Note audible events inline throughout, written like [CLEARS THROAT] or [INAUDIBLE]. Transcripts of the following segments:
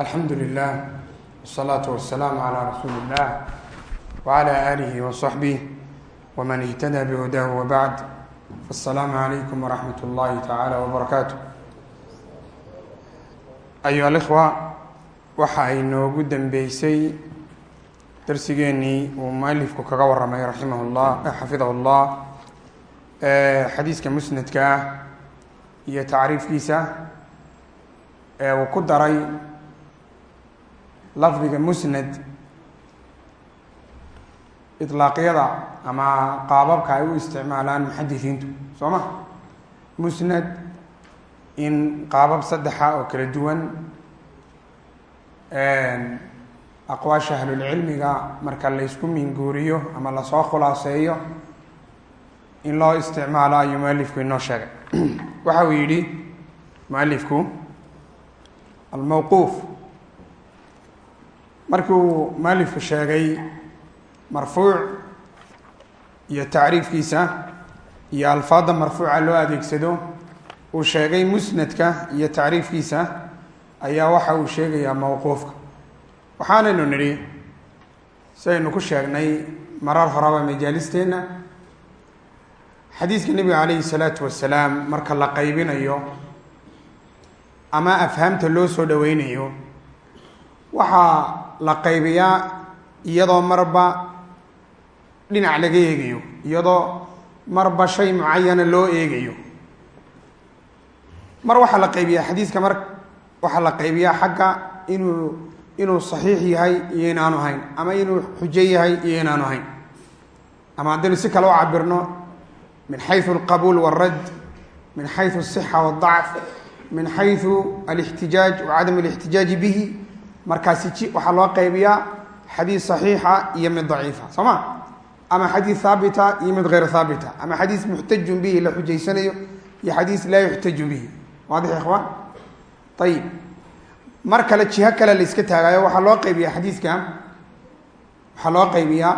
alxamdu lilah wsalaatu wasalaamu calaa rasuuli illah wcala aalihi wasaxbih wman ihtada bihudaahu wabacd asalaamu calaykum waraxmat اllahi tacaala wbarakaatu ayuha alikhwa waxa ay noogu dambeysay darsigeenii uu mualifku kaga waramay raximah llah xafidahu llah xadiiska musnadka ah iyo tacriifkiisa ee uu ku daray lafdiga musnad ilaaqyada ama qaababka ay u isticmaalaan muxadisiintu soo ma musnad in qaabab saddexa oo kala duwan aqwaasha ahlulcilmiga marka laysku minguuriyo ama la soo khulaaseeyo in loo isticmaalo ayuu mualifku inoo sheegay. [CLEARS THROAT] Waxa uu yidhi mualifku almawquuf markuu mualifku sheegay marfuuc iyo tacriifkiisa iyo alfaadda marfuuca loo adeegsado uu sheegay musnadka iyo tacriifkiisa ayaa waxa uu sheegayaa mawquufka. Waxaanaynu nidhi sidaynu ku sheegnay marar horeba majaalisteenna xadiiska nebiga calayhi salaatu wasalaam marka la qaybinayo ama afhaamta loo soo dhoweynayo waxaa la qaybiyaa iyadoo marba dhinac laga eegayo iyadoo marba shay mucayana loo eegayo mar waxaa la qaybiyaa xadiiska mar waxaa la qaybiyaa xagga inuu inuu saxiix yahay iyo inaanu hayn ama inuu xujo yahay iyo inaanu hayn ama haddaynu si kale u cabirno min xayثu اlqabuul wاlradd min xayثu الصxa wالضacf min xayثu alاxtijaaj wacadam اlاxtijaaji bihi markaasi waxaa loo qaybiyaa xadiis صaxiixa iyo mid daciifa soo ma? Ama xadiis haabita iyo mid غeyr haabita ama xadiis muxtajun bihi la xujaysanayo iyo xadiis laa yuxtaju bihi. Waadix ikhwaan ayib mar kale jiho kale la iska taagayo waxaa loo qaybiyaa xadiiska. Waxaa loo qaybiyaa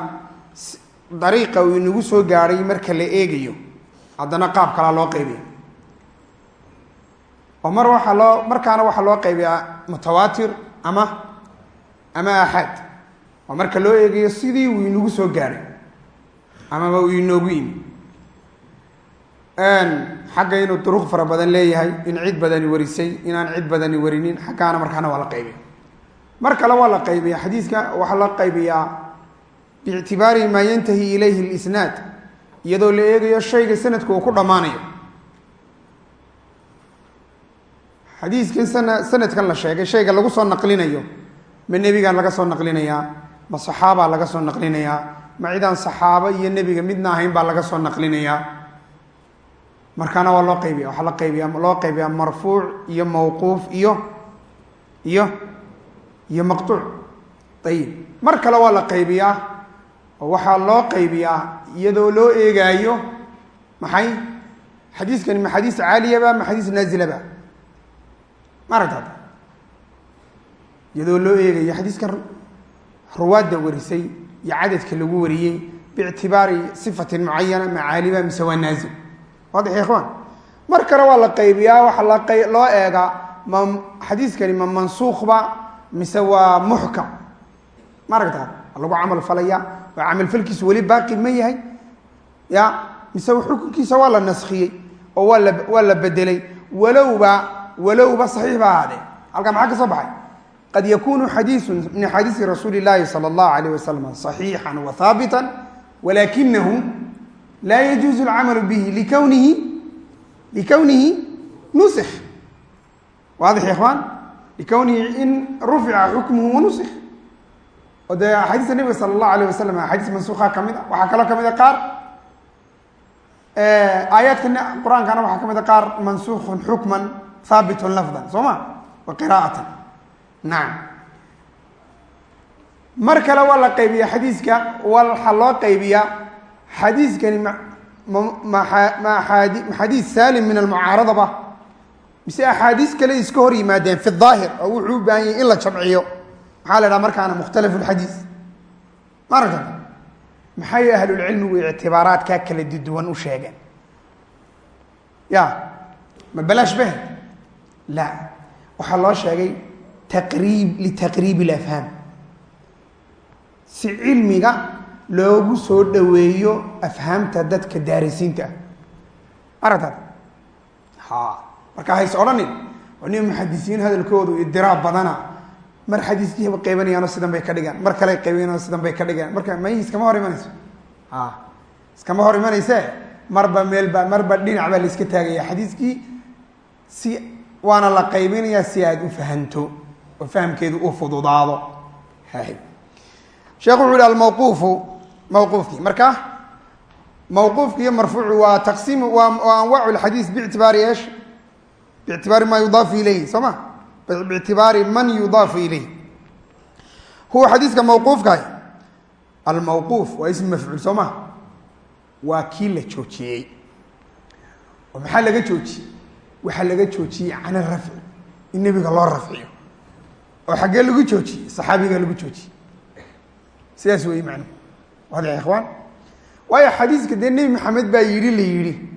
dariiqa uu inagu soo gaadhay marka la eegayo. Haddana qaab kalaa loo qaybiya oo mar waxaa loo markaana waxaa loo qaybiyaa mutawaatir ama ama axaad oo marka loo eegayo sidii uu inagu soo gaadhay amaba uu inoogu yimi. Xagga inuu duruq fara badan leeyahay in cid badani warisay inaan cid badani warinin xaggaana markaana waa la qaybiya mar kale waa la qaybiya xadiiska waxaa la qaybiyaa biictibaari maa yantahi ilayhi lisnaad iyadoo la eegayo shayga sanadku uu ku dhammaanayo xadiiskan sana sanadkan la sheegay shayga lagu soo naqlinayo ma nebigaa laga soo naqlinayaa ma saxaabaa laga soo naqlinayaa ma cidaan saxaabo iyo nebiga midna ahayn baa laga soo naqlinayaa markaana waa loo qaybiya waxaa la qaybiya loo qaybiyaa marfuuc iyo mawquuf iyo iyo iyo maqtuuc. Ayib mar kale waa la qaybiyaa oo waxaa loo qaybiyaa iyadoo loo eegaayo maxay? Xadiiskani ma xadiis caaliyaba ma xadiis naazilaba ma aragta iyadoo loo eegayo xadiiskan ruwaadda warisay iyo cadadka lagu wariyey biictibaari sifatin mucayana ma caaliba mise waa naazil waadix ikhwaan mar kale waa la qaybiyaa waxaa loo eegaa ma xadiiskani ma mansuukhba mise waa muxkam? Ma aragta lagu camal falaya waa camalfalkiisu weli baaqi ma yahay ya mise xukunkiisa waa la naskiyey oo waa la waa la bedelay. Walowba walowba saxiix ba ahaadee halkaa maxaa ka soo baxay? Qad yakunu xadiisu min axaadiisi rasuuli llahi sala allahu alayh wasalam صaxiixan wa haabita walakinahu laa yajuuzu alcamalu bihi likownihi likownihi nusik waadix ya ikhwaan? Likownihi in rufica xukmuhu wanusik oo dee axaadiista nebiga sala allahu alayh wasalam axaadiis mansuuka ka mid a waxaa kaloo ka mid a qaar. Aayaadka qur'aankana waxaa ka mid a qaar mansuukun xukman haabitun lafdan soo ma wa qiraa'atan nacam mar kale waa la qaybiya xadiiska waxaa loo qaybiyaa xadiiskani ma xadiis saalim min almucaaradaba mise axaadiis kale iska hor yimaadeen fi daahir oo wuxuu u baahan yahy in la jamciyo maxaa la dhaha markaana mukhtalafu lxadiis ma aragta maxay ahlulcilmigu ictibaaraadkaa kala duwan u sheegeen ya ma balaash beh la waxaa loo sheegay taqriib litaqriib ilafhaam si cilmiga loogu soo dhoweeyo afhaamta dadka daarisiinta ah aragtaad ha marka hays odhanin oo nin muxadisiin hadalkoodu idiraab badana mar xadiiskiiba qeybanayaano sidan bay ka dhigaan mar kale qeybanayaan sidan bay ka dhigaan marka may iskama hor imanayso a iskama hor imanayse marba meelba marba dhinac baa la iska taagaya xadiiskii si waana la qaybinayaa si aad u fahanto oo fahamkeedu u fududaado. Sheekh wuxu yihi almawquufu mawquufkii. Marka mawquufki iyo marfuucu waa taqsiim waa anwaacu lxadiis bictibaari esh bictibaari ma yudaafu ilayhi soo ma? Bictibaari man yudaafu ilayh huwa xadiiska mawquufkaah almawquuf waa ism mafcuul soo ma? Waa kii la joojiyey. Oo maxaa laga joojiyey waxaa laga joojiyey can arafci in nebiga loo rafciyo. Oo xaggee lagu joojiyey saxaabiga lagu joojiyey. Sidaas wey macnuhu waadix ikhwaan? Waayo xadiiska dee nebi maxamed baa yidhi la yidhi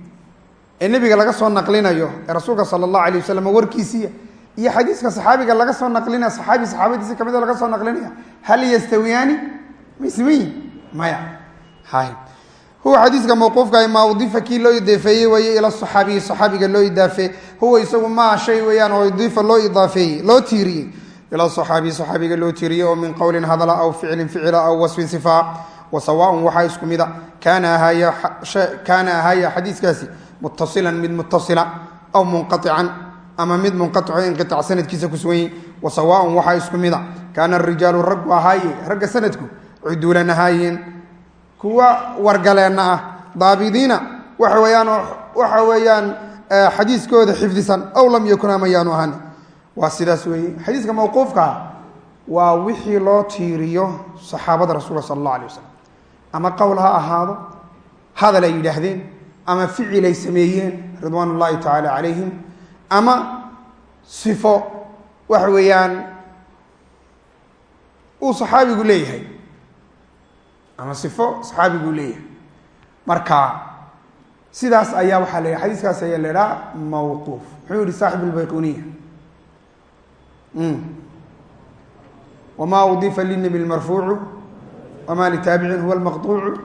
ee nebiga laga soo naqlinayo ee rasuulka sala allahu alayh wasalam warkiisiiya iyo xadiiska saxaabiga laga soo naqlinaya saxaabi saxaabadiisi ka mid laga soo naqlinaya hal yastawiyaani? Ma ismayin maya. Hay huwa xadiiska mawquufka maa udifa kii loo idaafeeyey weeye ila saxaabiyi saxaabiga loo idaafe huwa isagu maa shay weeyaan oo udifa loo idaafeeyey loo tiiriyey. Ila saxaabiyi saxaabiga loo tiiriyey oo min qowlin hadla aw ficlin ficila aw wasfin sifaa wa sawaaun waxaa isku mida. Kaana ahaaya xadiiskaasi muttasilan mid muttasila aw munqaican ama mid munqaico inqiaac sanadkiisa ku sugan yihiin wa sawaaun waxaa isku mida. Kaana arijaalu raggu ahaaye ragga sanadku cuduulan ahaayeen kuwa wargaleenna ah. Daabidiina waxa weeyaan waxa weeyaan xadiiskooda xifdisan aw lam yakun ama yaanu ahan waa sidaas weeye. Xadiiska mawquufkaa waa wixii loo tiiriyo saxaabada rasuulka sala allah alay wasalam ama qowl ha ahaado hadal ay yidhaahdeen ama ficil ay sameeyeen ridwaan ullahi tacaala calayhim ama sifo waxa weeyaan uu saxaabigu leeyahay ama sifo saxaabigu leeyahay. Marka sidaas ayaa waxaa la xadiiskaas ayaa la idhaha mawquuf. Muxuu yihi saaxib lbayquniya wma udifa linabi lmarfuucu wama litaabicin huwa lmaqطuucu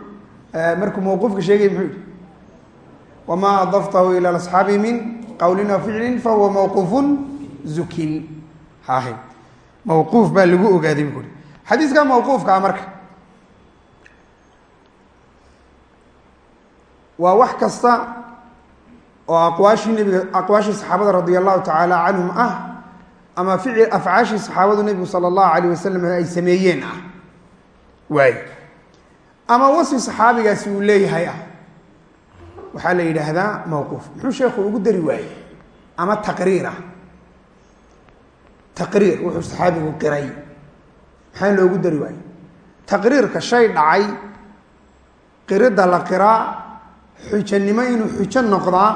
markuu mawquufka sheegay muxuu yihi wma adaftahu ila asxaabi min qowlin aw ficlin fahuwa mawquufun zukin hahe mawquuf baa lagu ogaaday bu uri xadiiska mawquufkaa marka waa wax kasta oo aqwaashii nebiga aqwaashii saxaabada radi allahu tacaala canhum ah ama ficil afcaashii saxaabadu nebigu sala allahu alayh wasalam ay sameeyeen ah. Waay. Ama wasfi saxaabigaasi uu leeyahay ah. Waxaa la yidhaahdaa mawquuf. Muxuu sheekhu ugu dari waayey? Ama taqriir ah. Taqriir wuxuu saxaabigu qiray. Maxaa loogu dari waayey? Taqriirka shay dhacay qiridda la qiraa xujanimo inuu xujo noqdaa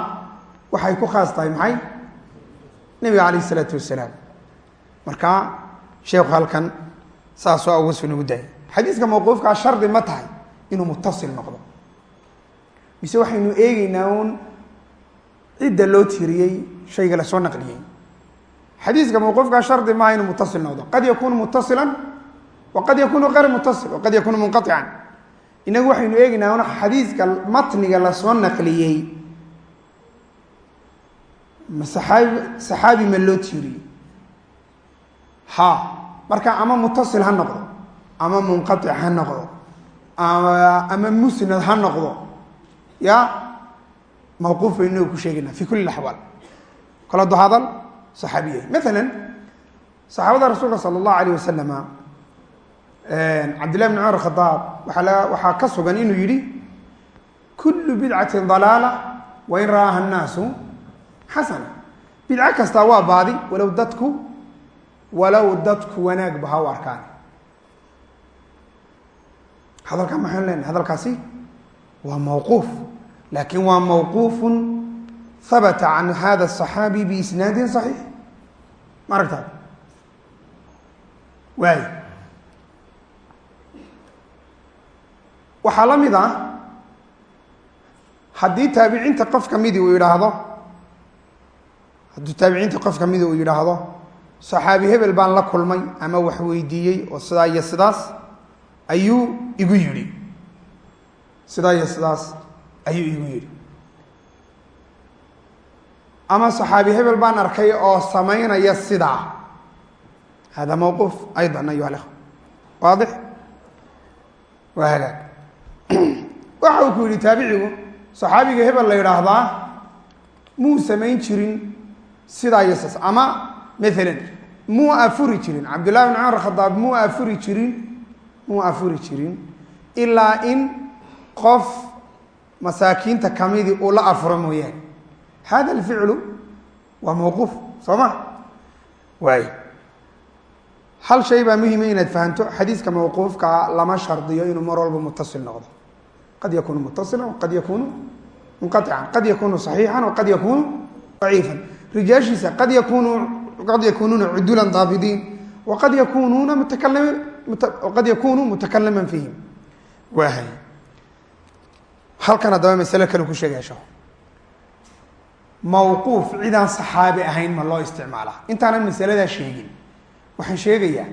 waxay ku khaas tahay maxay? Nebiga calayh isalaatu wasalaam marka sheekhu halkan saasoo a wasfi nagu daayay xadiiska mawquufkaa shardi ma tahay inuu mutasil noqdo. Mise waxaynu eegeynaa uun cidda loo tiriyey shayga la soo naqliyey. Xadiiska mawquufkaa shardi maaha inuu mutasil noqdo. Qad yakunu mutasilan wa qad yakunu kayr mutasil wa qad yakunu munqaican inagu waxaynu eegeynaa un xadiiska matniga la soo naqliyey. Ma saxaabi saxaabi ma loo tiiriyey ha marka ama mutasil ha noqdo ama munqaic ha noqdo ama musnad ha noqdo ya? Mawquuf baynu inagu ku sheegaynaa fi kuli axwaal kala do hadal saxaabiya maalan saxaabada rasuulka sala allahu alayh wasalama cabdillahi bn cumar khadaab waaa waxaa ka sugan inuu yihi kullu bidcatin dalaala wain ra'aaha annaasu xasana bidco kastaa waa baadi walow dadku walow dadku wanaagba ha u arkaan. Hadalkaa maxaynu leenahay hadalkaasi waa mawquuf laakiin waa mawquufun habata can hada asaxaabi biisnaadin saxiix. Ma aragtaa? Waay. Waxaa la mid ah haddii taabiciinta qof kamidi uu yidhaahdo haddii taabiciinta qof kamidi uu yidhaahdo saxaabi hebel baan la kulmay ama wax weydiiyey oo sidaa iyo sidaas ayuu igu yidhi. Sidaa iyo sidaas ayuu igu yidhi. Ama saxaabi hebel baan arkay oo samaynaya sidaa. Hada mawquuf ayضa ayuha اlkhwa waadix? Waa hagaag waxa uu ku yidhi taabicigu saxaabiga hebel la yidhaahdaa muu samayn jirin sidaa iyo ama maalan muu afuri jirin. Cabdullahi bn cumar khadaab muu afuri jirin muu afuri jirin ilaa in qof masaakiinta kamidii uu la afuro mooyaane. Hada alficlu waa mawquuf soo ma? Waay hal shay baa muhima inaad fahanto xadiiska mawquufkaa lama shardiyo inuu mar walba mutasil noqdo qad yakunu mutasila waqad yakunu munqaican qad yakunu صaxiixan waqad yakunu daciifan rijaashiisa qad yakunu qad yakunuuna cudulan daabidiin waqad yakunuuna mutakalimi qad yakunu mutakaliman fiihim waahay halkan haddaba masale kale ku sheegaya shekh mawquuf cidaan saxaabi ahayn ma loo isticmaalaa intaanan masaladaa sheegin waxaan sheegayaa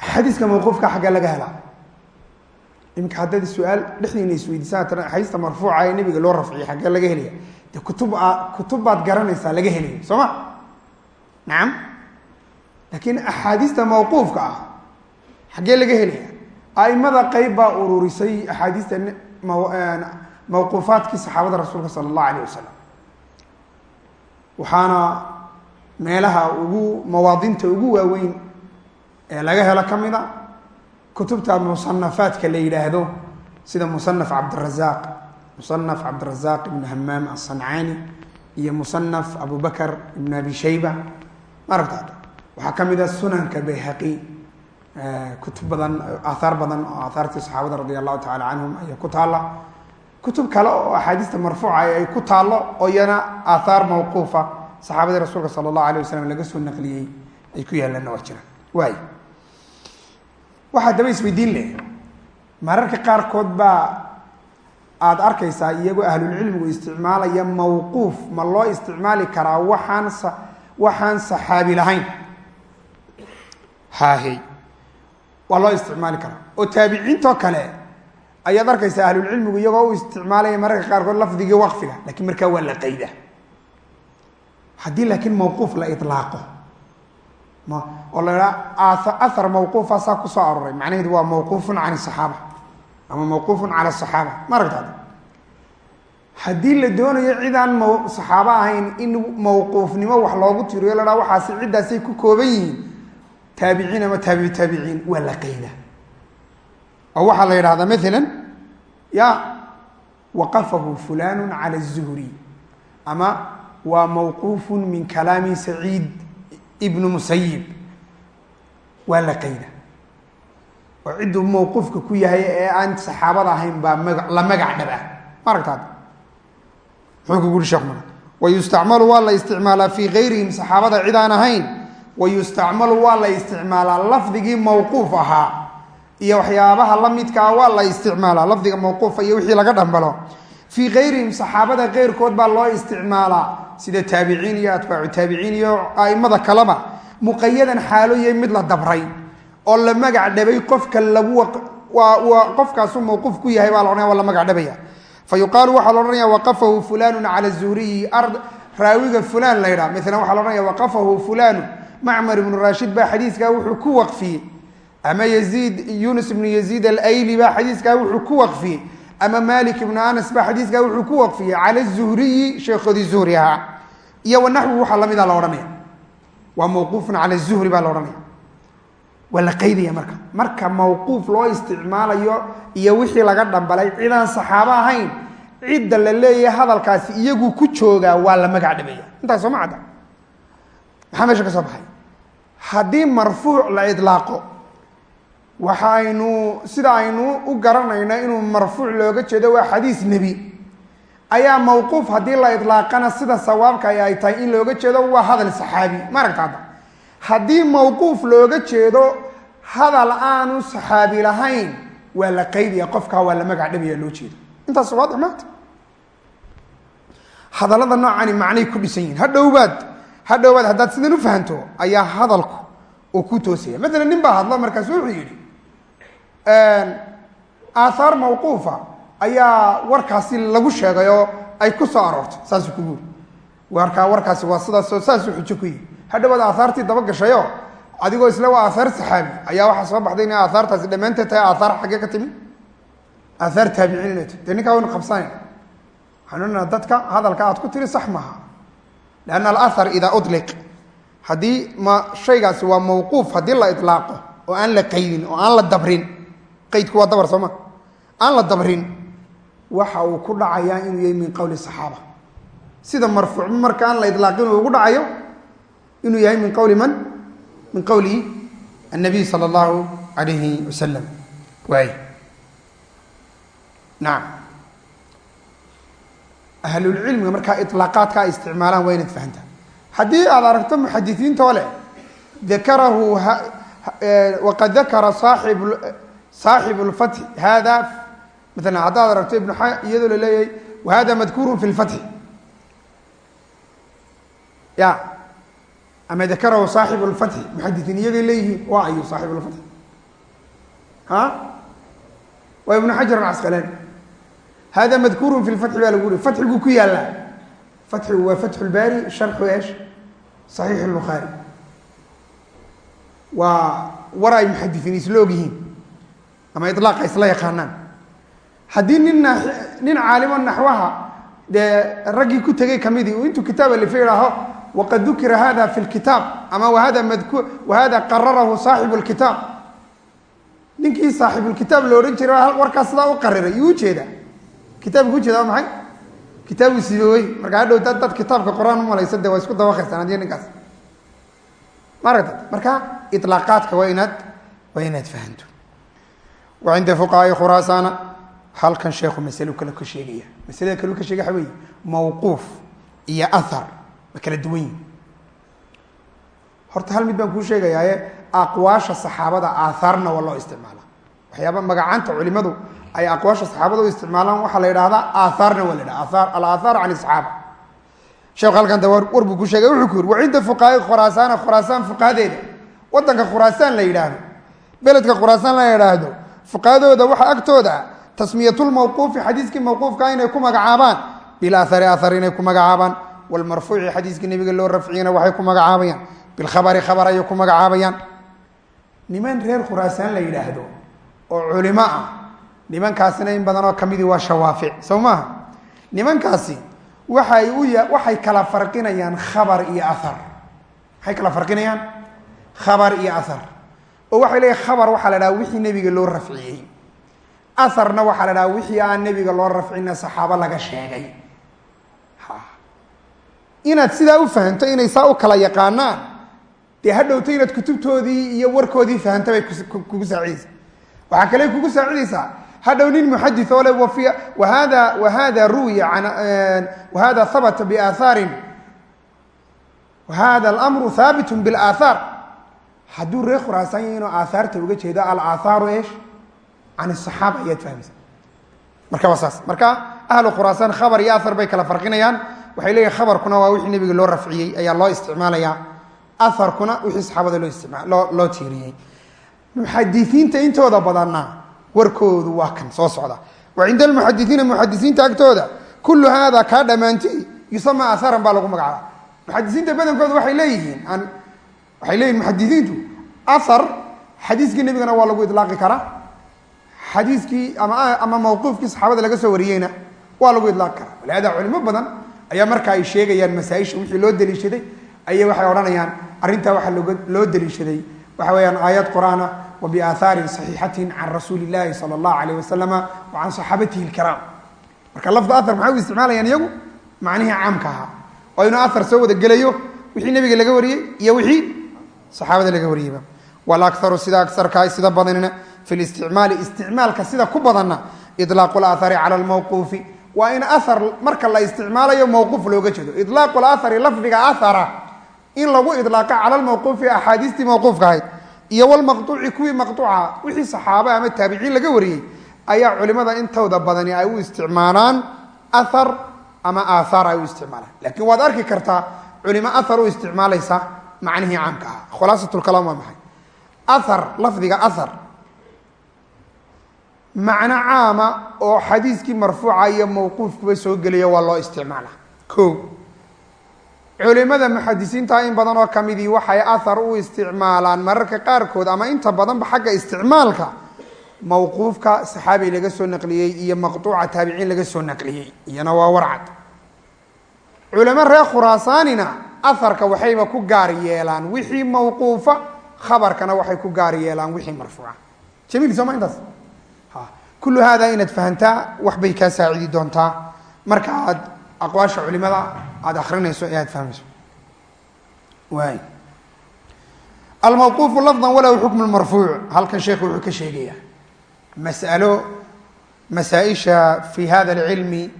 xadiiska mawquufka xagga laga helaa iminka haddaad su'aal dhexdiina isweydiisaan tana marfuuca ee nebiga loo rafciyay xaggee laga helaya. Dee kutub kutub baad garanaysaa laga helayo soo ma? Nacam laakiin axaadiista mawquufka ah xaggee laga helaya aimada qeyb baa ururisay axaadiista mawquufaadkii saxaabada rasuulka sala allahu alayh wasalam waxaana meelaha ugu mawaadinta ugu waaweyn ee laga helo ka mid a kutubta musanafaadka la yidhaahdo sida musanaf cabdirazaq musanaf cabdirazaq ibn hamaam aلصancaani iyo musanaf abu bakr ibn abi shayba. Maaragta waxaa ka mid a sunanka bayhaqi kutub badan aathaar badan oo aathaartii saxaabada radi allahu tacala canhum ayaa ku taalla. Kutub kale oo axaadiista marfuuca ay ku taallo oo iyana aathaar mawquufa saxaabadii rasuulka sala allahu alay wasalam laga soo naqliyey ay ku yaallaanna waa jiraan waay waxaa daba isweydiin leh mararka qaarkood baa aada arkaysaa iyagoo ahlulcilmigu isticmaalaya mawquuf ma loo isticmaali karaa waxaan sa waxaan saxaabi lahayn. Haahey waa loo isticmaali karaa. Oo taabiciintoo kale ayaad arkaysaa ahlulcilmigu iyagoo u isticmaalaya mararka qaarkood lafdigii waqfiga lakiin markaa waa la qayda haddii laakiin mawquuf la ilaaqo oo la idhaha ahar mawquufa saa ku soo aroray macnaheedu waa mawquufun can saxaaba. Ama mawquufun cala saxaaba. Ma aragtaada haddii la doonayo cidaan saxaabo ahayn in mawquufnimo wax loogu tiriyo la dhaha waxaasi ciddaasay ku kooban yihiin. Taabiciin ama taabici taabiciin waa la qayda oo waxaa la yidhahdaa maalan ya waqafahu fulanu cala الzuhri ama waa mawquuf min kalaami saciid ibnu musayib waa la qayda oo cidduu mawquufka ku yahay ee aan saxaabada ahayn baa maga la magac dhab ah ma aragtaad muxuu ku guri sheekh mara wayustacmalu waa la isticmaalaa fii gayrihim saxaabada cid aan ahayn. Wayustacmalu waa la isticmaalaa lafdigii mawquuf ahaa. Iyo waxyaabaha la midkaa waa la isticmaalaa lafdiga mawquufa iyo wixii laga dhambalo fii gayrihim saxaabada keyrkood baa loo isticmaalaa. Sida taabiciin iyo atbaacu taabiciin iyo aimada kaleba. Muqayadan xaaloyay mid la dabray oo la magac dhabay qofka lagu qofkaasu mawquuf ku yahay baa la odhanaya waa la magac dhabaya. Fa yuqaalu waxaa la odhanaya waqafahu fulanu cala zuhriyi raawiga fulan la ydhaha maala waxa la odhanaya waqafahu fulanu macmar ibnu raashid baa xadiiskaa wuxuu ku waqfiyey. Ama yaziid yunus ibnu yaziid alayli baa xadiiskaa wuxuu ku waqfiyey ama malik ibnu anas baa xadiiskaa wuxuu ku waqfiyey cala zuhriyi sheekhoodii zuhri ahaa iyo wanaxwi waxaa lamida la odhanaya. Waa mawquufun cala zuhri baa la odhanaya. Waa la qaydaya marka. Marka mawquuf loo isticmaalayo iyo wixii laga dhambalay cidaan saxaabo ahayn cidda la leeyahay hadalkaasi iyagu ku joogaa waa la magac dhabaya intaas soo ma cadda. Maxaa meesha ka soo baxay? Haddii marfuuc la idlaaqo waxa sida aynu u garanayno inuu marfuuc looga jeedo waa xadiis nebi. Ayaa mawquuf haddii la idlaaqana sida sawaabka ay tahay in looga jeedo waa hadal saxaabi. Ma aragta hadda? Haddii mawquuf looga jeedo hadal aanu saxaabi lahayn waa la qaydaya qofkaa waa la magac dhabaya loo jeedo. Intaas waadix maanta hadallada noocani macnay ku dhisan yihiin hadhowbaad hadhowbaad haddaad sidan u fahanto ayaa hadalku uu ku toosaya. Maalan nin baa hadlo markaasu wuxuu yidhi aathaar mawquufa ayaa warkaasi lagu sheegay oo ay ku soo aroortay saasuu kugu yiri warkaa warkaasi waa sidaasoo saasuu xujo ku yihi hadhowaad aathaartii daba gashayo adigoo isla waa aathaar saxaabi ayaa waxaa soo baxday inay aathaartaasi dhammaanteed tahay aathaar xaggee ka timi. Aathaar taabiciin inay tahy dee ninkaa waynu qabsanayn? Waxaanu dadka hadalka aad ku tiri sax maaha. Lianna alahar idaa uliq haddii ma shaygaasi waa mawquuf haddii la ilaaqo oo aan la qaydin oo aan la dabrin qaydku waa dabar sooma. Aan la dabrin waxa uu ku dhacayaa inuu yahay min qowli saxaaba. Sida marfuuc marka aan la ilaaqin ugu dhacayo inuu yahay min qowli man? Min qowli annabiy sala allahu alayhi wasalam waay nacam ahlulcilmiga markaa ilaaqaadka isticmaalaan waa inaad fahantaa haddii aad aragto muxadisiintoo leh dakarahu waqad dakara saaib saaxibu lfatxi hada maala haddaad aragto ibnu iyadoo la leeyahay wahada madkuurun fi lfatxi ya ama dakarahu saaxibu lfatxi muxadisiin iyagay leeyihiin waa ayu saaxibu lfatxi ha? Waa ibnu xajar alcasqalaani hada madkuurun fi lfatxi baa lagu uri fatxiguu ku yaallaa fatxigu waa fatxu lbaari sharxu esh saxiix lbukhaari waa war ay muxadisiin isla og yihiin ama ilaaqa isla yaqaanaan. Haddii nin nin caalimo naxwaha dee raggii ku tegay kamidii uu intuu kitaab alifa idhaaho waqad dukira hada fi lkitaab ama wahada madku wahada qararahu saaxibu lkitaab ninkii saaxibulkitaab la odhan jiray warkaas sidaa u qariray yuu ujeeda kitaabka ujeeda waa maxay? Kitaabu sibawey marka hadhow dad dad kitaabka qor-aan umalaysa de waa isku dabaqaysaan haddii ninkaas. Maaragta marka ilaaqaadka waa inaad waa inaad fahanto wa cinda fuqahaai khuraasaana halkan sheekhu masalo kale ka sheegaya masalada kale ka sheegay waxa weeye mawquuf iyo ahar ma kala duwan yihiin horta hal mid baan kuu sheegayaaye aqwaasha saxaabada aathaarna waa loo isticmaala waxyaaba magacaanta culimadu ay aqwaasha saxaabada u isticmaalaan waxaa la yidhahdaa aathaarna waa la yidhaha aar alaahaar can isxaaba sheekhu halkan da war buu ku sheegay wuxuu ku yuri wa cinda fuqahaai khuraasaana khuraasaan fuqahadeeda waddanka khuraasaan la yidhaahdo beledka khuraasaan la yidhaahdo fuqahadooda waxaa agtooda tasmiyatulmawquufi xadiiskii mawquufka inay ku magacaabaan. Bilaahari ahar inay ku magacaabaan. Walmarfuuci xadiiskii nebiga loo rafciyana waxay ku magacaabayaan. Bilkhabari khabar ayay ku magacaabayaan. Niman reer khuraasaan la yidhaahdo oo culimo ah nimankaasina in badanoo kamidii waa shawaafic sow maaha? Nimankaasi waxay u waxay kala farqinayaan khabar iyo ahar maxay kala farqinayaan? Khabar iyo ahar oo waxay leeyahy khabar waxaa la dhaha wixii nebiga loo rafciyey. Aharna waxaa la dhaha wixii aan nebiga loo rafcina saxaabo laga sheegay. Inaad sidaa u fahanto inay saa u kala yaqaanaan dee hadhowto inaad kutubtoodii iyo warkoodii fahanto bay kugu saacidaysaa waxaa kale kugu saacidaysaa hadhow nin muxadis oo le wahada wahada ruwiya wahada habata biaahaarin wahada alamru haabitun bilaathaar hadduu reer khuraasaan yahi inuu aathaarta uga jeedo alaathaaru esh can asaxaaba ayaad fahmaysa marka waa saas. Marka ahlu khuraasaan khabar iyo ahar bay kala farqinayaan. Waxay leeyihiin khabarkuna waa wixii nebiga loo rafciyey ayaa loo isticmaalaya. Aharkuna wixii saxaabada loo istimloo loo tiiriyey. Muxadisiinta intooda badanna warkoodu waa kan soo socda. Wa cinda almuxadisiina muxadisiinta agtooda kullu haada kaa dhammaanti yusama aharan baa lagu magacaaba. Muxadisiinta badankooda waxay leeyihiin waxay leeyihiin muxadisiintu ahar xadiiskii nebigana waa lagu ilaaqi karaa. Xadiiskii ama ama mawquufkii saxaabada laga soo wariyeyna waa lagu ilaaqi karaa. Walihada culimo badan ayaa marka ay sheegayaan masaaisha wixii loo daliishaday ayay waxay odhanayaan arrintaa waxaa loo daliishaday waxa weeyaan aayad qur'aan ah wa biaahaarin saxiixatin can rasuuli illahi sala allahu alayh wasalama wa can saxaabatihi lkiraam marka lafda ahar maxay u isticmaalayaan iyagu? Macnihii caamka ahaa. Oo inuu ahar soo wada gelayo wixii nebiga laga wariyey iyo wixii saxaabada laga wariyeyba walakaru sida agarka sida badanina fi listicmaali isticmaalka sida ku badanna ilaaqu laahari cala lmawquufi waa in ahar marka la isticmaalayo mawquuf looga jeedo. Ilaaqu lahari lafdiga ahara in lagu ilaaqa cala lmawquufi axaadiistii mawquufka ahayd iyo walmaqtuuci kuwii maqtuuca wixii saxaaba ama taabiciin laga wariyey ayaa culimada intooda badani ay u isticmaalaan ahar ama aathaar ay u isticmaalaan. Laakiin waad arki kartaa culimo ahar u isticmaalaysa macnihii caamka ah khulaasatulkalaam waa maxay? Ahar lafdiga ahar macno caama oo xadiiskii marfuuca iyo mawquufkuba soo gelaya waa loo isticmaala ko culimada muxadisiinta in badan oo kamidii waxay ahar u isticmaalaan mararka qaarkood ama inta badanba xagga isticmaalka mawquufka saxaabi laga soo naqliyey iyo maqtuuca taabiciin laga soo naqliyey. Iyana waa warcad. Culamo reer khuraasaanina aharka waxayba ku gaar yeelaan wixii mawquufa khabarkana waxay ku gaar yeelaan wixii marfuuca. Jamiil sooma intaas? Kullu hada inaad fahantaa wax bay kaa saacidi doontaa. Marka aad aqwaasha culimada aada akrinayso ee aad fahmayso waay almawquufu lafdan walahu xukmu marfuuc. Halkan sheekhu wuxuu ka sheegaya mas'alo masaa-isha fi hada alcilmi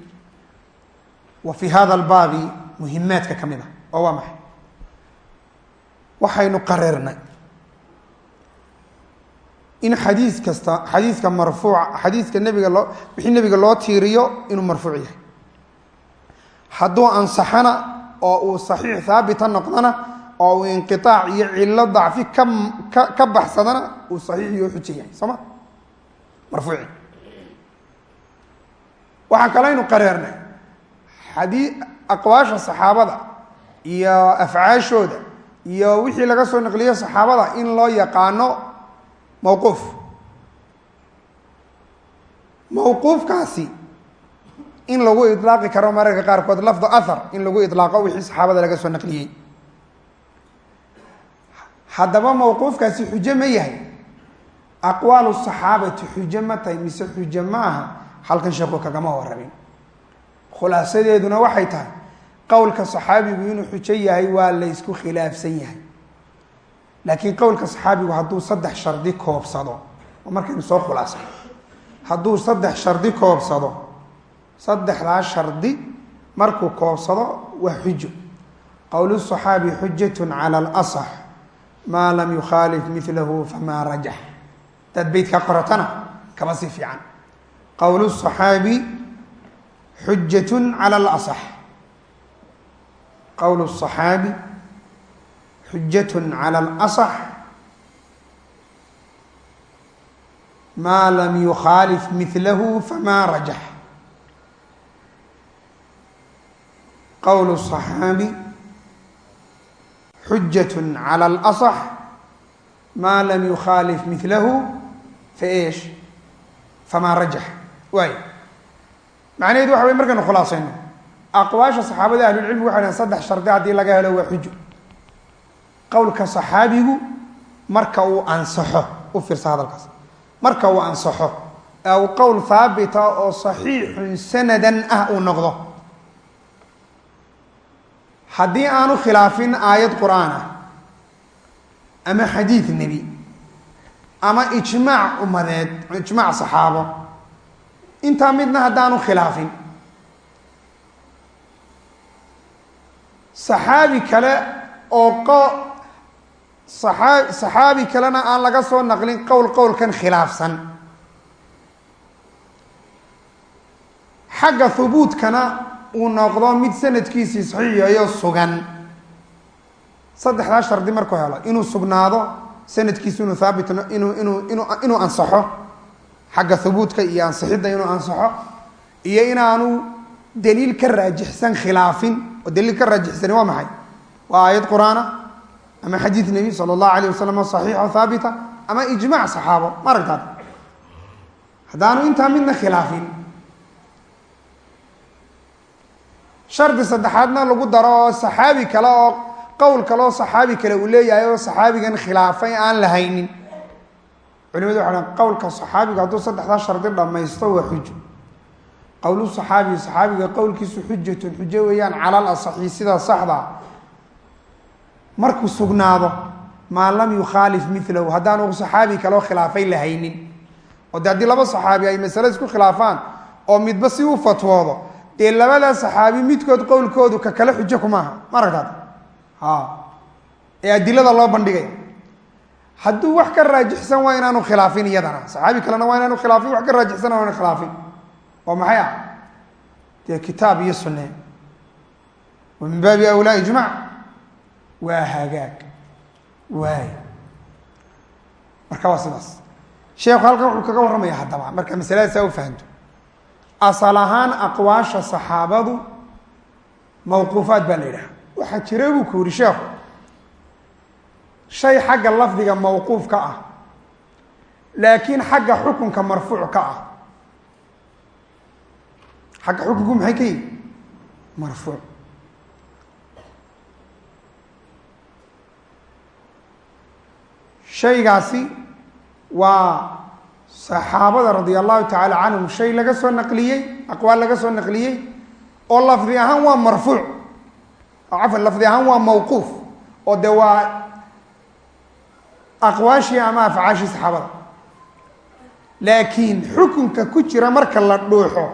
wa fi hada albaabi muhimaadka ka mid a oo waa maxay? Waxaynu qareernay. In xadiis kasta xadiiska marfuuca xadiiska nebiga loo wixii nebiga loo tiiriyo inuu marfuuc yahay. Hadduu ansaxana oo uu saxiix haabita noqdona oo uu inqiaac iyo cilo dacfi ka ka ka baxsadana uu saxiix iyo xujo yahay soo ma? Marfuuci waxaan kalaynu qareernay. Xadii aqwaasha saxaabada iyo afcaashooda iyo wixii laga soo naqliyo saxaabada in loo yaqaano mawquuf. Mawquufkaasi in lagu ilaaqi karo mararka qaarkood lafdu ahar in lagu ilaaqo wixii saxaabada laga soo naqliyey. Haddaba mawquufkaasi xujo ma yahay. Aqwaalu saxaabati xujo ma tahay mise xujo ma aha halkan sheeku kagama warabin. Khulaasadeeduna waxay tahay qowlka saxaabigu inuu xujo yahay waa la ysku khilaafsan yahay. Laakiin qowlka saxaabigu hadduu saddex shardi koobsado oo markaynu soo khulaasay hadduu saddex shardi koobsado saddexdaa shardi markuu koobsado waa xujo. Qowl saxaabi xujatun cala alasax maa lam yukhaalif milahu famaa rajax. Hadaad beytkaa qoratana kama sii fiican. Qowl saxaabi xujatun cala alasax qowl saxaabi xujatun cala alasax maa lam yukhaalif milahu famaa rajax qowl الصaxaabi xujaة calى اlaصx ma lam yukhaalif milahu faesh famaa rajax waay macnaheedu waxa wey markaynu khulaasayno aqwaasha saxaabada ahlulcilmi waxay dhahen saddex shardi haddii laga helo waa xujo qowlka saxaabigu marka uu ansaxo u fiirsa hadalkaas. Marka uu ansaxo uu qowl haabita oo saxiixun sanadan ah uu noqdo. Haddii aanu khilaafin aayad qur'aan ah ama xadiid nebi ama ijmaac umadeed ijmaac saxaabo intaa midna haddaanu khilaafin saxaabi kale oo saaa saxaabi kalena aan laga soo naqlin qowl qowlkan khilaafsan. Xagga hubuudkana uu noqdo mid sanadkiisii saxiixayo sugan. Saddexdaa shardi markuu helo inuu sugnaado sanadkiisu inuu haabit inuu inuu inu inuu ansaxo. Xagga hubuudka iyo ansixidda inuu ansaxo. Iyo inaanu daliil ka raajixsan khilaafin oo daliil ka raajixsani waa maxay? Waa aayad qur'aana ama xadiid nebi sala allahu alayh wasalam saxiixo haabita ama ijmaac saxaabo? Ma aragtaad? Haddaanu intaa midna khilaafin. Shardi saddexaadna lagu daro oo saxaabi kale oo qowl kale oo saxaabi kale uu leeyahay oo saxaabigan khilaafay aan la haynin culimadu waxay dhan qowlka saxaabigu hadduu saddexdaa shardi dhammaysto waa xujo qowlu saxaabi saxaabiga qowlkiisu xujatun xujo weeyaan calal asaxi sida saxda. Markuu sugnaado maa lam yukhaalif milahu haddaanu saxaabi kale oo khilaafay la haynin. Haddii laba saxaabi ay masale isku khilaafaan oo midba si u fatwoodo dee labadaa saxaabi midkood qowlkoodu ka kale xujo kumaaha ma aragtaad? A ee adilada loo bandhigaya hadduu wax ka raajixsan waa inaanu khilaafin iyadana. Saxaabi kalena waa inaanu khilaafin wax ka raajixsan waa khilaafin oo maxay ah? Dee kitaab iyo sunne. Wa min baabi awlaa ijmac waa hagaag. Waay. Marka waa sidaas. Sheekhu halkan wuxuu kaga warramaya haddaba marka masalada saa u fahanto asal ahaan aqwaasha saxaabadu mawquufaat baa la yidhaha waxaa jira buu ku yihi sheekhu shay xagga lafdiga mawquuf ka ah laakiin xagga xukunka marfuuc ka ah xagga xukunku maxay ka yihi marfuuc shaygaasi waa saxaabada radia allahu tacaala canhum shay laga soo naqliyey aqwaal laga soo naqliyey oo lafdi ahaan waa marfuuc cafan lafdi ahaan waa mawquuf oo de waa aqwaashii ama afcaashii saxaabada. Laakiin xukunka ku jira marka la dhuuxo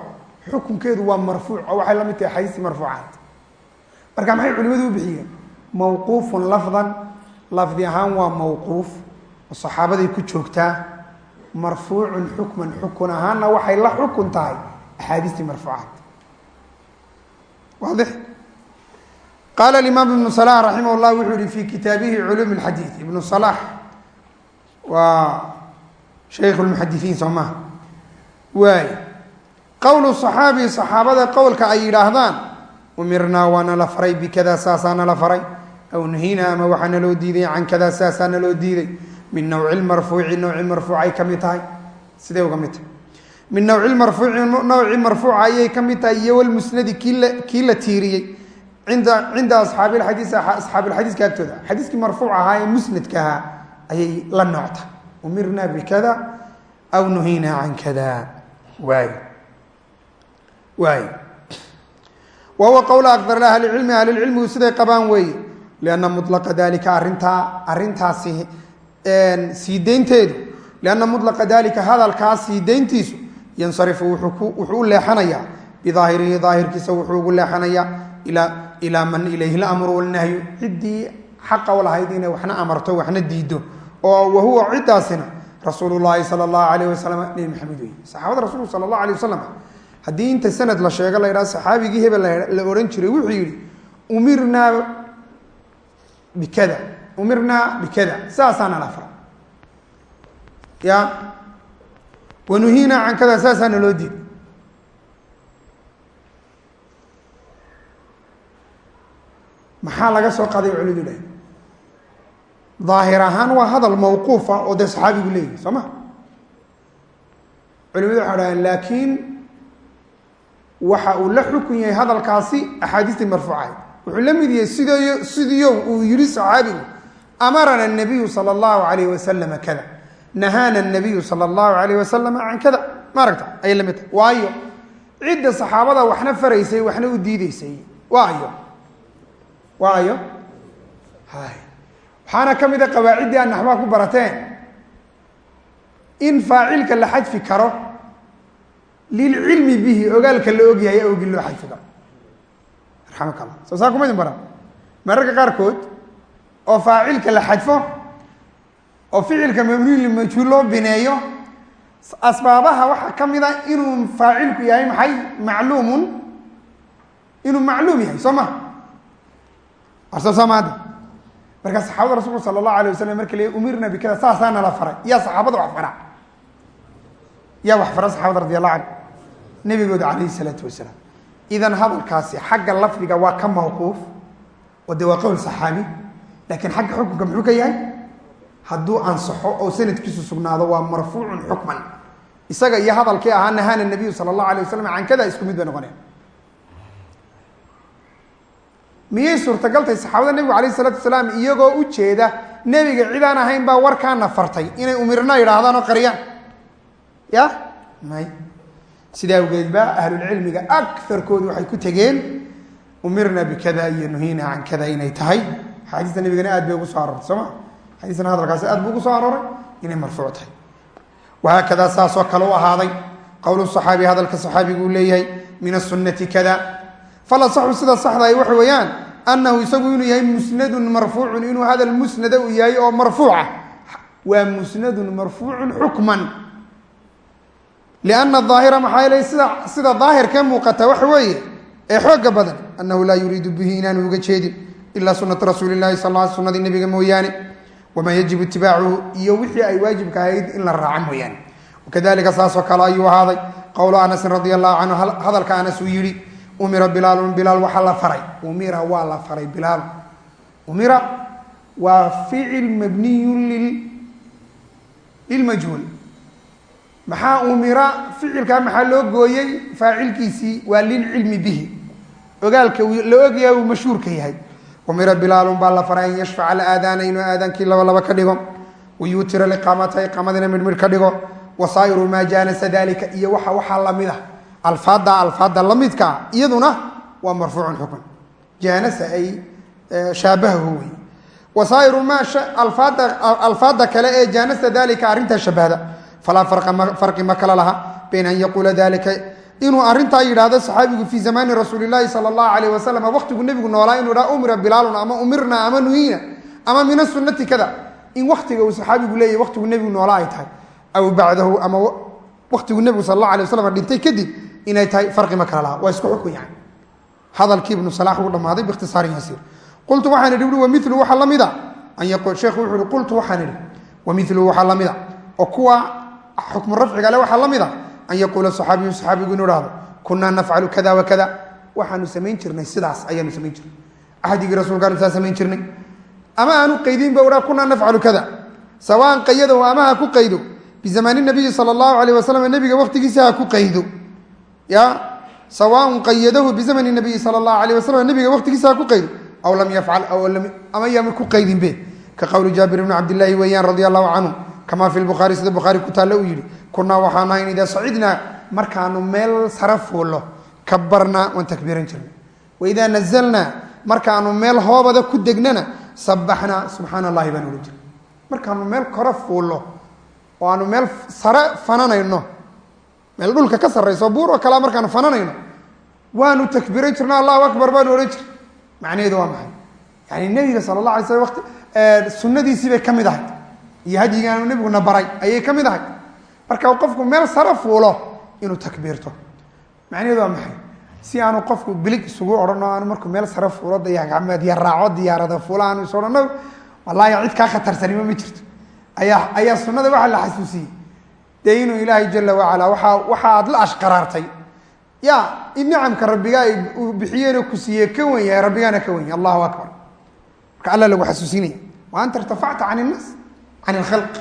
xukunkeedu waa marfuuc oo waxay la mid tahay xadiistii marfuucaat marka maxay culimadu u bixiyeen? Mawquufun lafdan lafdi ahaan waa mawquuf oo saxaabaday ku joogtaa. Marfuucun xukman xukun ahaanna waxay la xukun tahay axaadiistii marfuucaat waadix. Qaala imaam ibnu salax raximah llah wuxuu yihi fi kitaabihi culuum lxadiid ibnu salax waa shaykh lmuxadisiin soo maha qowlu صaxaabi صaxaabada qowlka ay yidhaahdaan umirnaa waa nala faray bikada saasaa nala faray aw nuhina ama waxaa naloo diiday can kada saasaa naloo diiday min nawci marfuuci nawci marfuucay ka mid tahay sidee uga mid tahay min nawci marfuuci nawci marfuuca ayay ka mid tahay iyo walmusnadi kii la tiiriyey inda cinda asxaabi lxadiis asxaabi lxadiiska agtooda xadiiskii marfuuc ahaa ee musnadka ahaa ayay la noocta umirna bikada aw nuhina can kada waay waay wa huwa qowla akar ahlicilmi ahlilcilmigu siday qabaan weeye lianna mulaqa dalika arintaa arintaasi sii deynteedu. Lianna mulaqa dalika hadalkaas sii yansarifu wuxuu u leexanayaa bidaahirihi daahirkiisa wuxuu ugu leexanayaa ilaa man ilayhi lamru walnahyu. Ciddii xaqa u inay waxna amarto waxna diido oo wahuwa ciddaasina rasuul sala allahu alayh wasalam nebi maxamed wey saxaabada rasuulku sala allahu alay wasalam haddii inta sanad la sheego la yidhaha saxaabigii hebel la odhan jiray wuxuu yidhi umirnaa bikada umirnaa bikada. Saasaana la fara ya wanuhiinaa can kada saasaana loo diid maxaa laga soo qaaday culidu leh daahir ahaan waa hadal mawquufa oo dee saxaabigu leeyahy soo ma? Culimadu waxay dhaheen laakiin waxa uu la xukun yahay hadalkaasi axaadiistii marfuucahayd wuxuu la mid yahay sidy sidiyo uu yihi saxaabigu amarana nabiyu sala allahu alayh wasalama kada nahaana nabiyu sala allahu alayh wasalama can kada. Ma aragta ayay la tahay. Waayo cidda saxaabada waxna faraysay waxna u diideysay waa ayo waa ayo waxaana ka mid a qawaaciddii aad naxbaa ku barateen. In faacilka la xadfi karo lilcilmi bihi ogaalka la ogyahay awgii loo xadfi karo raxamaka allah soo saa kuma idin baran mararka qaarkood oo faacilka la xadfo oo ficilka mabniy limajhuul loo bineeyo asbaabaha waxaa ka mid a inuu faacilku yahay maxay macluumun inuu macluum yahay soo ma arso soo maada marka saxaabada rasulku sala allahu alay wasalam marka le umirna bikada saasaa nala faray yaa saxaabada wax fara yaa wax fara saxaabada radi allahu canhu nabigooda calayhi salaatu wasalaam. Idan hadalkaasi xagga lafdiga waa ka mawquuf oo dee waa qowl saxaabi laakiin xagga xukunka muxuu ka yahay? Hadduu ansaxo oo sanadkiisu sugnaado waa marfuucun xukman. Isaga iyo hadalkii ahaa nahaana nabiyu sala allahu alay wasalam can kada isku mid bay noqoneen. Miyay suurtagaltay saxaabada nebigu alayh isalaatu wasalaam iyagoo u jeeda nebiga cidaan ahayn baa warkaana fartay inay umirna yidhaahdaan oo qariyaan? Ya? May sidaa awgeed ba ahlulcilmiga akarkoodu waxay ku tegeen umirna bikada iyo nuhiina can kada inay tahay. Axaadiista nabigana aad bay ugu soo aroortay soo ma? Xadiisna hadalkaasi aad buu ugu soo arooray inay marfuuc tahay. Wahaakadaa saasoo kale u ahaaday qowlu saxaabi hadalka saxaabigu uu leeyahay min asunati kada. Falasaxu sida saxda ay waxa weeyaan annahu isagu inuu yahay musnadun marfuucun inuu hadal musnada uu yahay oo marfuuca waa musnadun marfuucun xukman lianna daahira maxaa yeelay sida sida daahirkee muuqata waxa weeye ee xooga badan annahu laa yuriidu bihi inaanu uga jeedin ilaa sunata rasuuli lahi sal l sunadii nebiga mooyaane wamaa yajibu itibaacuhu iyo wixii ay waajibka ahayd in la raaco mooyaane wakadalika saasoo kale ayuu ahaaday qowlu anasin radi allahu canhu hadalka anas uu yihi umira bilaalun bilaal waxaa la faray umira waa maxaa umira ficilkaa maxaa loo gooyey? faacilkiisii waa lilcilmi bihi. Ogaalka la ogyaha uu mashhuurka yahay. Umira bilaalun baa la faray an yashfaca alaadaana inuu aadaankii laba ka dhigo. Wayuutira liqaamata iqaamadina midhmidh ka dhigo. Wasaa'iru maa jaanasa dalika iyo waxa waxaa la mid ah. Alfaada alfaada lamidkaa iyaduna waa marfuucun xukman jaanasa ay shaabahahu wey wasaa'iru maa alfaada kale ee jaanasa dalika arrintaa shabahda falaa farqi ma kala laha bayna an yaquula dalika inuu arintaa yidhaahdo saxaabigu fii zamaani rasuuli lahi sal allahu alayh wasalam waqtigu nebigu noolaa inuu dhaa umira bilaalun ama umirna ama nuhiina ama min asunati kada in waktiga uu saxaabigu leeyahy waqtigu nebigu noolaa ay tahay aw bacdahu ama waqtigu nebigu sal alla alay waslam dhintay kadib inay tahay farqi ma kala laha waa isku xukun yani hadalkii ibnu salax uu dhammaaday biikhtisaarin yasiir qultu waxaan idhi wa milu waxaa la mida sheekhu wuxuu ihi qultu waxaan idhi wa milu waxaa la mida oo kuwa xukmu rafciga le waxaa la mida an yaquula saxaabiyu saxaabigu inuu hahdo kunaa nafcalu kada wa kada waxaanu samayn jirnay sidaas ayaanu samayn jirnay axdigii rasuulkaanu saa samayn jirnay ama aanu qaydinba ha kunaa nafcalu kada sawaan qayadahu ama ha ku qaydo bizamaani nabiyi sal allahu alayh wasalam nebiga waqtigiisa ha ku qaydo ya sawaaun qayadahu bizamani nabiyi sal allahu alayh wasalam nebiga waqtigiisa ha ku qaydo aw lam yafcal ama yaama ku qaydinbe ka qowli jaabir bni cabdillaahi weeyaan radia allahu canhu kama fi lbukhaari sida bukhaari ku taalle uu yidhi kunaa waxaan ahayn idaa sacidnaa markaanu meel sare fuullo kabarnaa waan takbiiran jirnay waidaa nazalnaa markaanu meel hoobada ku degnana sabaxnaa subxaana allahi baan odhan jirnay markaanu meel kore fuullo oo aanu meel sare fananayno meel dhulka ka sarrayso buur oo kalea markaanu fananayno waanu takbiiran jirno allahu akbar baanu odhan jirnay macnaheedu waa maxay yani nebiga sala allah alay slam wati sunnadiisii bay ka mid ahayd iyo hadyigaanu nebiguna baray ayay ka mid ahayd marka qofku meel sare fuulo inuu takbiirto. Macnaheedu waa maxay? Si aanu qofku bilig isugu odhan aanu markuu meel sare fuulo dayagacmeed iyo raaco diyaarada fuulo aanu is odhanno wallaahi cid kaa khatarsanimo ma jirto. Ayaa ayaa sunnada waxaa la xasuusiyey. Dee inuu ilaahay jala wacala waa waxa la ashqaraartay. Ya in nicamka rabbigaa uu bixiyeenoo ku siiye ka wen yahay rabbigaana ka wen yahay. Allahu akbar. Marka alla lagu xasuusinaya wa anta can innaas can ilkhalq.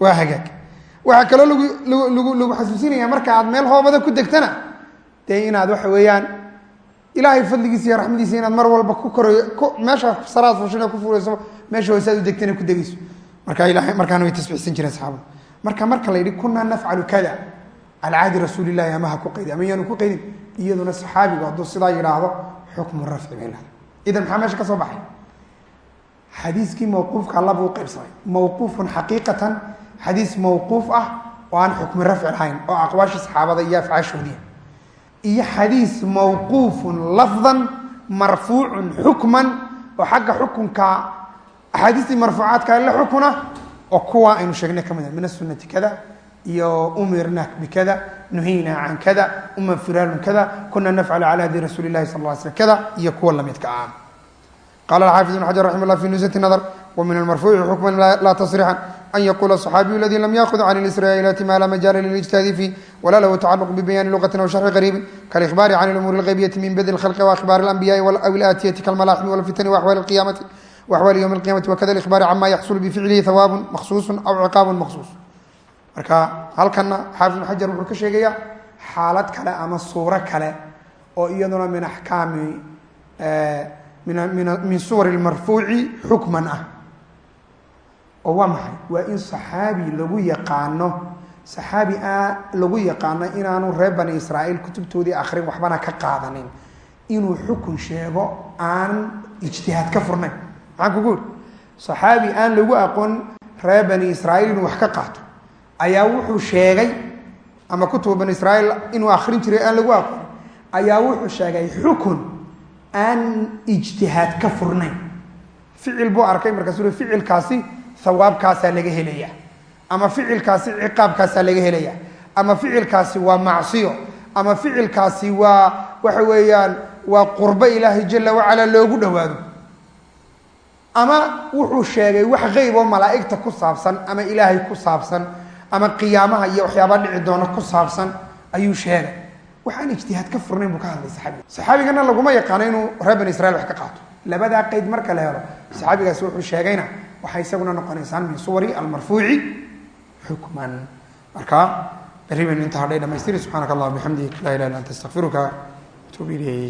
Waa hagaag. Waxaa kaloo lagu lagu xasuusinaya marka aad meel hoobada ku degtana dee inaad waxa weeyaan ilaahay fadligiisa iyo raxmadiisa inaad mar walba ku korayo meesha saraad fushina ku fulayso meesha hoosaad u degtana ku degayso. Marka ilahay markaana way tasbiixsan jireen saxaabada marka marka la yidhi kunaa nafcalu kada cala rasuuli llahi ama ku qaydin ama yaanu ku qaydin. Iyaduna saxaabigu hadduu sidaa yidhaahdo xukmu rafci bay leedahay. Idan maxaa meesha ka soo baxay xadiiskii mawquufka alla buu qaybsamay. Mawquufun xaqiiqatan xadiis mawquuf ah oo aan xukmi rafci lahayn oo aqwaashii saxaabada iyo afcaashoodiia iyo xadiis mawquufun lafdan marfuucun xukman oo xagga xukunka axaadiistii marfuucaadka la xukuna oo kuwa aynu sheegnay ka mid ah min asunati kada iyo umirna bikada nuhina can kada uma firaalun kada kuna nafcalu cala hadi rasuuli lahi sal ly slm kada iyo kuwa lamidka ah qala xaafid ibn xajar raxima llah fi nusati nadr wa min almarfuuci xukman laa tasrixan an yaqula aصaxaabiyu aladi lam yakud can اlisraa'ilaati ma la majaala lilijtihaadi fih wala lahu tacaluq bibayani lugatin aw sharxi qariibin kalihbaari can اlumuuri اlghaybiyati min badi اlkhalqi waahbaari اlanbiyaai aw ilaatiyati kalmalaaximi walfitani waaxwaali اlqiyamati waxwaali ywmi اlqiyamati wakada alihbaari cama yaxsulu bificlihi hawaabun maksuusun aw ciqaabun maksuus marka halkana xaafid ibn xajar wuxuu ka sheegayaa xaalad kale ama suuro kale oo iyaduna min axkaami min suwar marfuuci xukman ah. Oo waa maxay? Waa in saxaabi lagu yaqaano saxaabi lagu yaqaano inaanu reer bani israa'iil kutubtoodii akrin waxbana ka qaadanin. Inuu xukun sheego aan ijtihaad ka furnayn. Maxaan kugu iri saxaabi aan lagu aqoon reer bani israa'iil inuu wax ka qaato. Ayaa wuxuu sheegay ama kutuba bani israa'iil inuu akrin jiray aan lagu aqoon ayaa wuxuu sheegay xukun aan ijtihaad ka furnayn ficil buu arkay markaasuu ficilkaasi hawaabkaasaa laga helaya ama ficilkaasi ciqaabkaasaa laga helaya ama ficilkaasi waa macsiyo. Ama ficilkaasi waa waxa weeyaan waa qurbo ilaahay jala wacala loogu dhowaado. Ama wuxuu sheegay wax qeyb oo malaa'igta ku saabsan ama ilaahay ku saabsan ama qiyaamaha iyo waxyaaba dhici doona ku saabsan ayuu sheegay waxaan ijtihaad ka furnayn buu ka hadlay saxaabiga saxaabigana laguma yaqaano inuu reer bani israiil wax ka qaato. Labadaa qeyd marka la helo saxaabigaas wuxuu sheegayna waxay isaguna noqonaysaan min suwari almarfuuci xukman. Marka berri baynu inta hadhay dhamaystiri subxaanaka allah bixamdik laa ilah illa anta astaqfiruka atuub ilayk